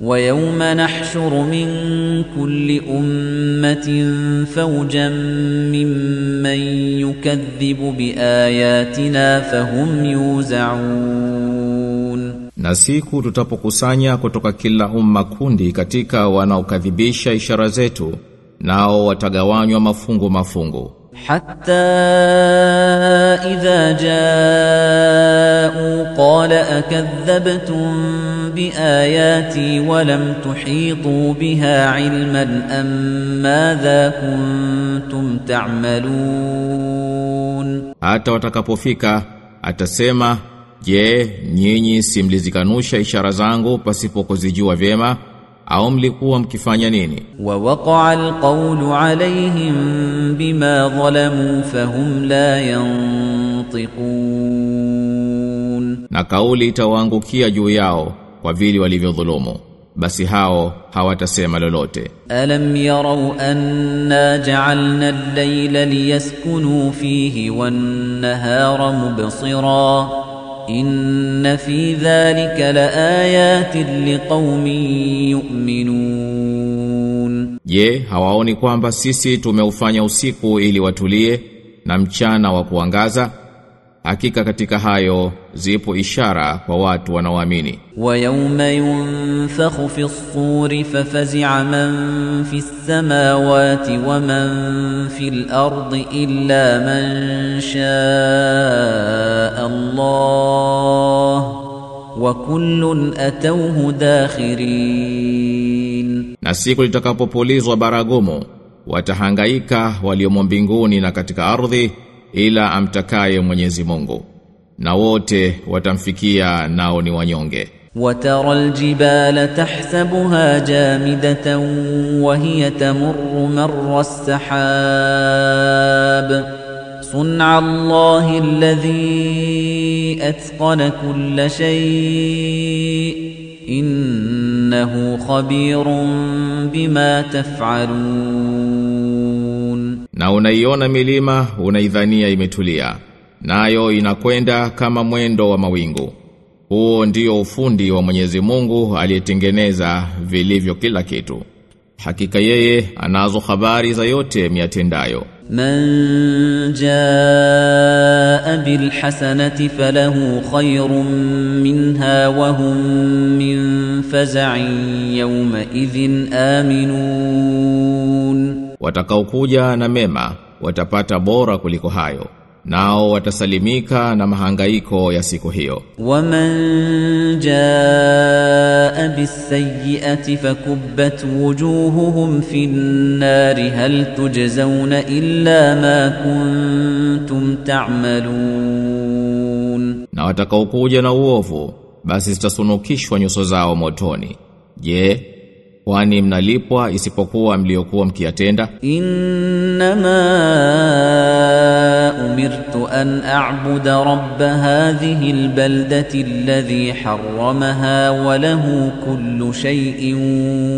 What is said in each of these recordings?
ويوم نحشر من كل أمة فوجا ممن يكذب بآياتنا فهم يوزعون Na siku tutapokusanya kutoka kila umma kundi katika wanaokadhibisha ishara zetu nao watagawanywa mafungu mafungu حتى إذا جاءوا قال أكذبتم بآياتي ولم تحيطوا بها علما أم ماذا كنتم تعملون hata watakapofika atasema je nyinyi simlizikanusha ishara zangu pasipo kuzijua vyema au mlikuwa mkifanya nini? wa waqa'a alqawlu alayhim bima zalamu fahum la yantiqun, na kauli itawaangukia juu yao kwa vile walivyodhulumu basi hao hawatasema lolote. Alam yarau anna ja'alna al-layla liyaskunu fihi wan-nahara mubsira إن في ذلك لآيات لقوم يؤمنون je hawaoni kwamba sisi tumeufanya usiku ili watulie na mchana wa kuangaza Hakika katika hayo zipo ishara kwa watu wanaoamini. Wa yawma yunfakhu fi ssuri fafazi'a man fi ssamawati wa man fi l-ardi illa man sha'a Allah wa kullun atawhu dakhirin, na siku litakapopulizwa baragumu watahangaika waliomo mbinguni na katika ardhi ila amtakaye Mwenyezi Mungu. Na wote watamfikia nao ni wanyonge. وترى الجبال تحسبها جامدة وهي تمر مر السحاب صنع الله الذي أتقن كل شيء إنه خبير بما تفعلون na unaiona milima unaidhania imetulia nayo inakwenda kama mwendo wa mawingu. Huo ndio ufundi wa Mwenyezi Mungu aliyetengeneza vilivyo kila kitu. Hakika yeye anazo habari za yote miatendayo. Man jaa bil hasanati falahu khairun minha wa hum min faza'in yawma idhin aminun watakaokuja na mema watapata bora kuliko hayo nao watasalimika na mahangaiko ya siku hiyo. Waman jaa bisayiati fakubbat wujuhuhum fin finnari hal tujzauna illa ma kuntum ta'malun. Na watakaokuja na uovu basi zitasunukishwa nyuso zao motoni. Je kwani mnalipwa isipokuwa mliokuwa mkiyatenda? Inma umirtu an a'buda rabb hadhihi albaldati alladhi harramaha wa lahu kullu shay'in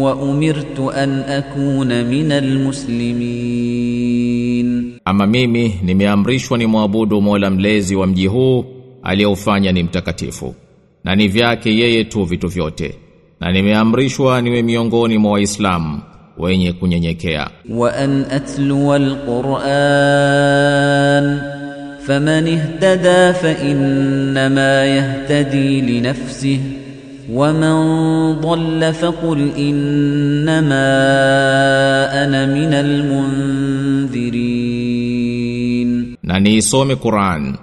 wa umirtu an akuna min almuslimin. Ama mimi nimeamrishwa ni muabudu Mola mlezi wa mji huu aliyeufanya ni mtakatifu. Na ni vyake yeye tu vitu vyote na nimeamrishwa niwe miongoni mwa waislamu wenye kunyenyekea. Wa an atlu alquran faman ihtada fa innama yahtadi li nafsihi waman dhalla faqul innama ana min almundhirin na niisome Qur'an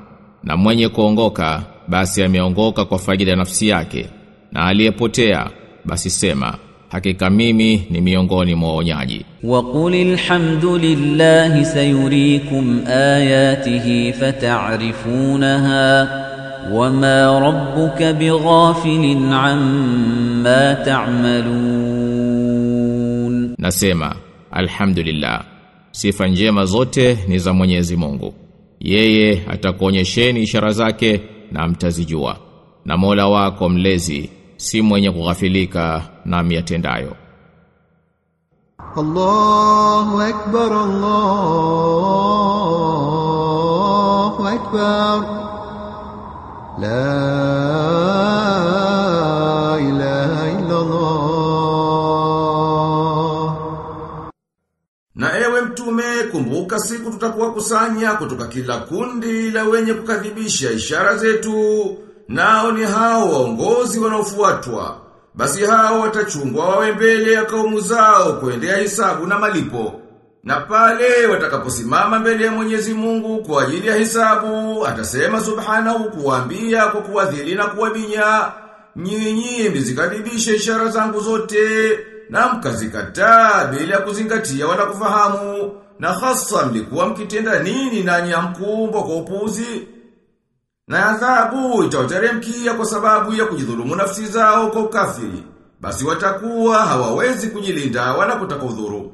na mwenye kuongoka basi ameongoka kwa faida ya nafsi yake na aliyepotea basi sema hakika mimi ni miongoni mwa waonyaji. Wa qulil hamdulillahi sayurikum ayatihi fata'rifunaha wama rabbuka bighafilin amma ta'malun, nasema alhamdulillah, sifa njema zote ni za Mwenyezi Mungu, yeye atakuonyesheni ishara zake na mtazijua, na Mola wako mlezi si mwenye kughafilika na miatendayo Allahu akbar Allahu akbar. La ilaha illa Allah Na ewe mtume kumbuka siku tutakuwa kusanya kutoka kila kundi la wenye kukadhibisha ishara zetu nao ni hao waongozi wanaofuatwa. Basi hao watachungwa wawe mbele ya kaumu zao kuendea hisabu na malipo. Na pale watakaposimama mbele ya Mwenyezi Mungu kwa ajili ya hisabu, atasema subhanahu kuambia kwa kuwadhili na kuwabinya, nyinyi mzikadhibisha ishara zangu zote na mkazikataa bila kuzingatia wala kufahamu, na hasa mlikuwa mkitenda nini nanyi hamkuumbwa kwa upuzi? Na adhabu itawateremkia kwa sababu ya kujidhulumu nafsi zao kwa ukafiri. Basi watakuwa hawawezi kujilinda wala kutaka udhuru.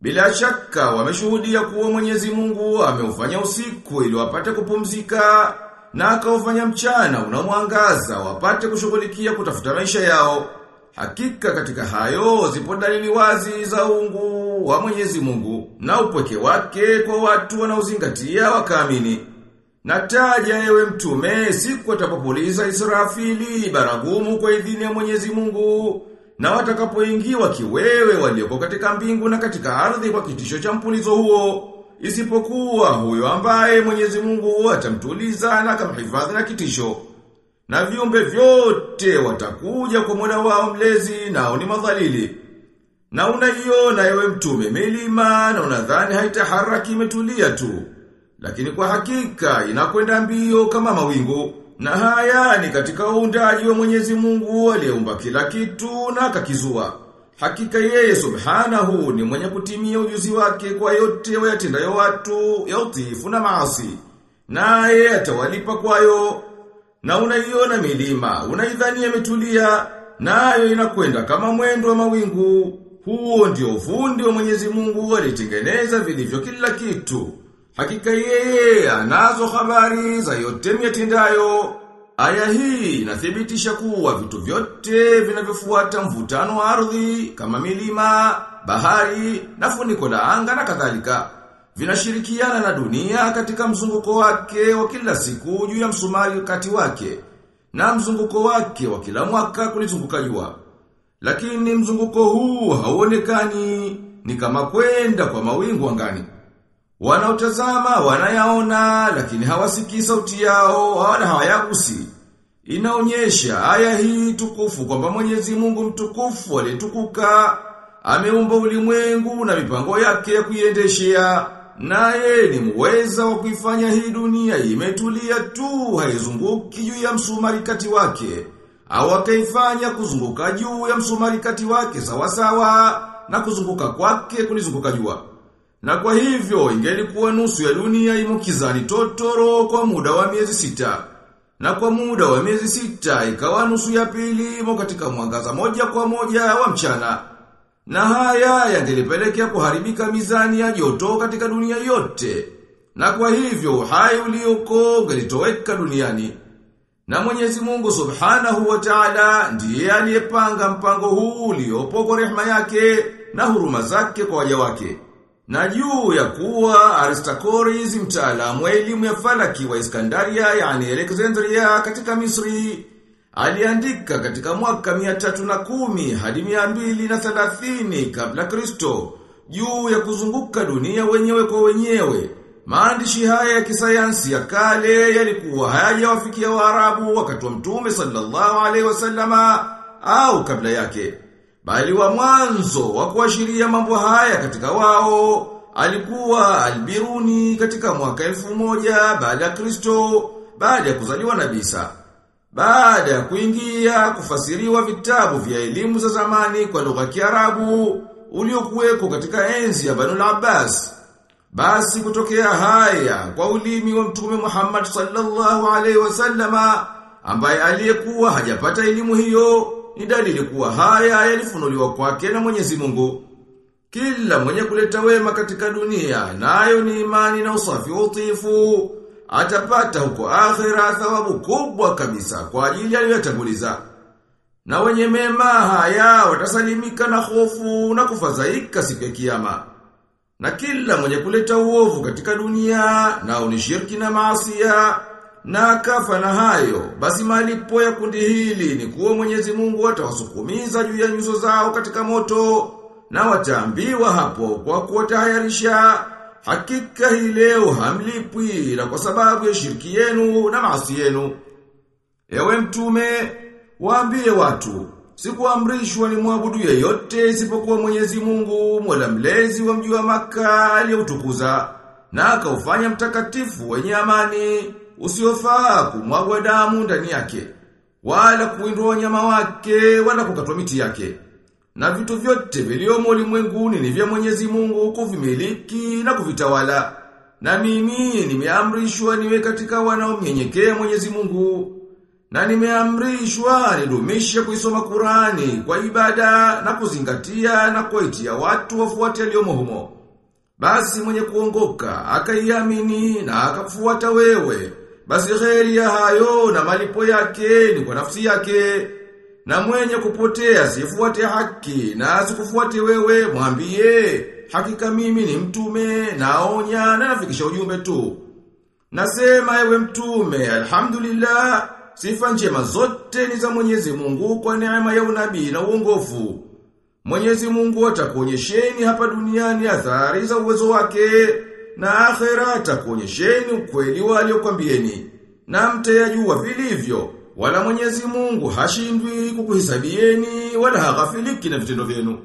Bila shaka wameshuhudia kuwa Mwenyezi Mungu ameufanya usiku ili wapate kupumzika na akaufanya mchana unamwangaza wapate kushughulikia kutafuta maisha yao. Hakika katika hayo zipo dalili wazi za ungu wa Mwenyezi Mungu na upweke wake kwa watu wanaozingatia wakaamini. Nataja ewe mtume siku atapopuliza Israfili baragumu kwa idhini ya Mwenyezi Mungu na watakapoingiwa kiwewe walioko katika mbingu na katika ardhi kwa kitisho cha mpulizo huo isipokuwa huyo ambaye Mwenyezi Mungu atamtuliza na akamhifadhi na kitisho. Na viumbe vyote watakuja kwa Mola wao mlezi nao ni madhalili. Na unaiona ewe mtume milima na unadhani haitaharaki imetulia tu. Lakini kwa hakika inakwenda mbio kama mawingu. Na haya ni katika uundaji wa Mwenyezi Mungu aliyeumba kila kitu na akakizua. Hakika yeye subhanahu ni mwenye kutimia ujuzi wake kwa yote wayatendayo watu ya utiifu na maasi. Naye atawalipa kwayo. Na unaiona milima, unaidhania imetulia, nayo inakwenda kama mwendo wa mawingu. Huo ndio ufundi wa Mwenyezi Mungu alitengeneza vilivyo kila kitu. Hakika yeye anazo habari za yote miyatendayo. Aya hii inathibitisha kuwa vitu vyote vinavyofuata mvutano wa ardhi kama milima, bahari na funiko la anga na kadhalika vinashirikiana na dunia katika mzunguko wake wa kila siku juu ya msumari kati wake na mzunguko wake wa kila mwaka kulizunguka jua. Lakini mzunguko huu hauonekani ni kama kwenda kwa mawingu angani. Wanaotazama wanayaona lakini hawasikii sauti yao wala hawayagusi. Inaonyesha aya hii tukufu kwamba Mwenyezi Mungu mtukufu aliyetukuka ameumba ulimwengu na mipango yake ya kuiendeshea. Naye ni muweza wa kuifanya hii dunia imetulia tu haizunguki juu ya msumari kati wake. Au akaifanya kuzunguka juu ya msumari kati wake sawa sawa na kuzunguka kwake kulizunguka jua. Na kwa hivyo ingelikuwa nusu ya dunia imo kizani totoro kwa muda wa miezi sita. Na kwa muda wa miezi sita ikawa nusu ya pili imo katika mwangaza moja kwa moja wa mchana. Na haya yangelipelekea kuharibika mizani ya joto katika dunia yote. Na kwa hivyo uhai ulioko ungelitoweka duniani. Na Mwenyezi Mungu Subhanahu wa Ta'ala ndiye aliyepanga mpango huu uliopo kwa rehema yake na huruma zake kwa waja wake. Na juu ya kuwa aristakoris mtaalamu wa elimu ya falaki wa Iskandaria yani Alexandria katika Misri aliandika katika mwaka 310 hadi 230 kabla Kristo juu ya kuzunguka dunia wenyewe kwa wenyewe. Maandishi haya ya kisayansi ya kale yalikuwa hayajawafikia Waarabu wakati wa Mtume sallallahu alaihi wasallama au kabla yake. Bali wa mwanzo wa kuashiria mambo haya katika wao alikuwa Albiruni katika mwaka elfu moja baada ya Kristo baada ya kuzaliwa na Isa. Baada ya kuingia kufasiriwa vitabu vya elimu za zamani kwa lugha ya Kiarabu uliokuweko katika enzi ya Banu Abbas. Basi kutokea haya kwa ulimi wa Mtume Muhammad sallallahu alaihi wasallama ambaye aliyekuwa hajapata elimu hiyo ni dalili kuwa haya yalifunuliwa kwake na Mwenyezi Mungu. Kila mwenye kuleta wema katika dunia nayo ni imani na usafi wa utiifu atapata huko akhira thawabu kubwa kabisa kwa ajili aliyotanguliza. Na wenye mema haya watasalimika na hofu na kufadhaika siku ya kiyama. Na kila mwenye kuleta uovu katika dunia nao ni shirki na maasia na akafa na hayo, basi malipo ya kundi hili ni kuwa Mwenyezi Mungu atawasukumiza juu ya nyuso zao katika moto, na wataambiwa hapo kwa kuwatahayarisha hakika hii leo hamlipwi na kwa sababu ya shirki yenu na maasi yenu. Ewe mtume, waambie watu, sikuamrishwa ni mwabudu yeyote isipokuwa Mwenyezi Mungu, Mola mlezi wa mji wa Makka aliyeutukuza na akaufanya mtakatifu wenye amani, usiofaa kumwagwa damu ndani yake, wala kuwindwa wanyama wake, wala kukatwa miti yake. Na vitu vyote viliomo ulimwenguni ni vya Mwenyezi Mungu kuvimiliki na kuvitawala. Na mimi nimeamrishwa niwe katika wanaomnyenyekea Mwenyezi Mungu. Na nimeamrishwa nidumishe kuisoma Kurani kwa ibada na kuzingatia na kuitia watu wafuate yaliyomo humo. Basi mwenye kuongoka akaiamini na akafuata wewe. Basi kheri ya hayo na malipo yake ni kwa nafsi yake. Na mwenye kupotea sifuate haki na asikufuate wewe mwambie hakika mimi ni mtume naonya na nafikisha ujumbe tu. Nasema ewe mtume alhamdulillah sifa njema zote ni za Mwenyezi Mungu kwa neema ya unabii na uongofu. Mwenyezi Mungu atakuonyesheni hapa duniani athari za uwezo wake na akhera atakuonyesheni ukweli wa aliyokwambieni na mtayajua vilivyo wala Mwenyezi Mungu hashindwi kukuhisabieni wala haghafiliki na vitendo vyenu.